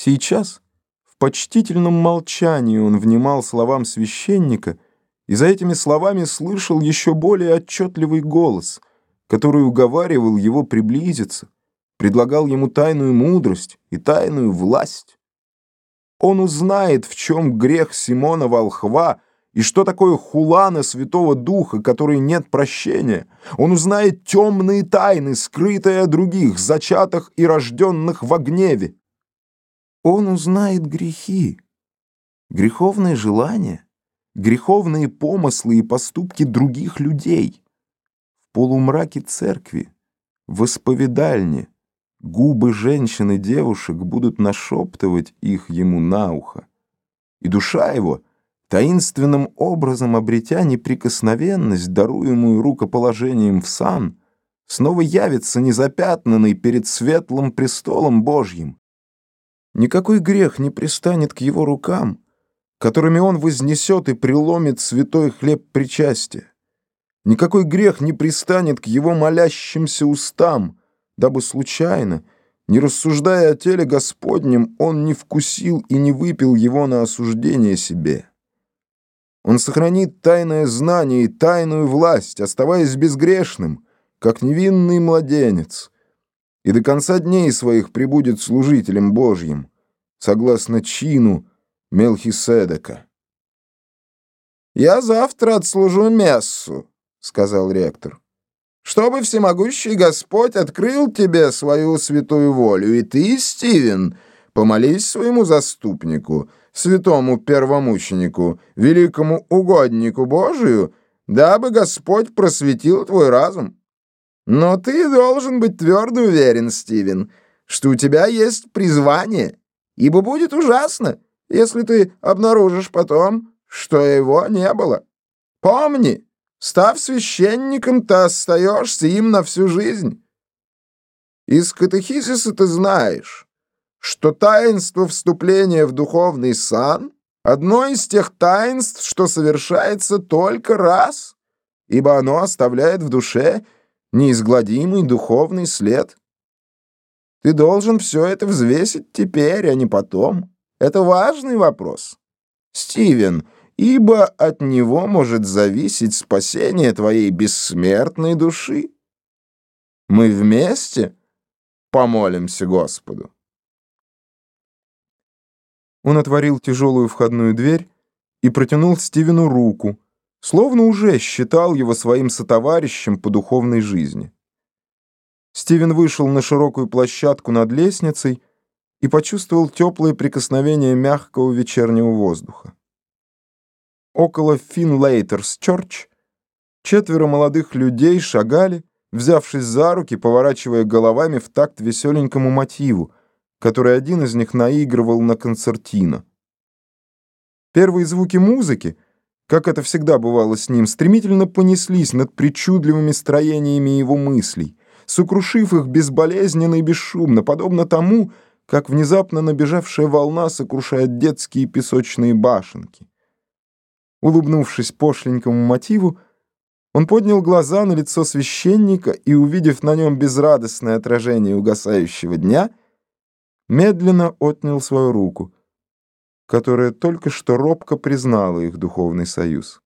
Сейчас в почтительном молчании он внимал словам священника и за этими словами слышал еще более отчетливый голос, который уговаривал его приблизиться, предлагал ему тайную мудрость и тайную власть. Он узнает, в чем грех Симона Волхва и что такое хулана Святого Духа, которой нет прощения. Он узнает темные тайны, скрытые от других, зачатых и рожденных во гневе он узнает грехи, греховные желания, греховные помыслы и поступки других людей. В полумраке церкви, в исповедальне, губы женщин и девушек будут нашептывать их ему на ухо. И душа его, таинственным образом обретя неприкосновенность, даруемую рукоположением в сан, снова явится незапятнанный перед светлым престолом Божьим, Никакой грех не пристанет к его рукам, которыми он вознесет и преломит святой хлеб причастия. Никакой грех не пристанет к его молящимся устам, дабы случайно, не рассуждая о теле Господнем, он не вкусил и не выпил его на осуждение себе. Он сохранит тайное знание и тайную власть, оставаясь безгрешным, как невинный младенец — и до конца дней своих прибудет служителем Божьим, согласно чину Мелхиседека. «Я завтра отслужу мессу», — сказал ректор, «чтобы всемогущий Господь открыл тебе свою святую волю, и ты, Стивен, помолись своему заступнику, святому первомученику, великому угоднику Божию, дабы Господь просветил твой разум». Но ты должен быть твердо уверен, Стивен, что у тебя есть призвание, ибо будет ужасно, если ты обнаружишь потом, что его не было. Помни, став священником, ты остаешься им на всю жизнь. Из катехизиса ты знаешь, что таинство вступления в духовный сан — одно из тех таинств, что совершается только раз, ибо оно оставляет в душе — неизгладимый духовный след. Ты должен все это взвесить теперь, а не потом. Это важный вопрос. Стивен, ибо от него может зависеть спасение твоей бессмертной души. Мы вместе помолимся Господу. Он отворил тяжелую входную дверь и протянул Стивену руку, словно уже считал его своим сотоварищем по духовной жизни. Стивен вышел на широкую площадку над лестницей и почувствовал теплое прикосновение мягкого вечернего воздуха. Около Финлейтерс Чорч четверо молодых людей шагали, взявшись за руки, поворачивая головами в такт веселенькому мотиву, который один из них наигрывал на концертино. Первые звуки музыки — как это всегда бывало с ним, стремительно понеслись над причудливыми строениями его мыслей, сокрушив их безболезненно и бесшумно, подобно тому, как внезапно набежавшая волна сокрушает детские песочные башенки. Улыбнувшись пошленькому мотиву, он поднял глаза на лицо священника и, увидев на нем безрадостное отражение угасающего дня, медленно отнял свою руку — которая только что робко признала их духовный союз.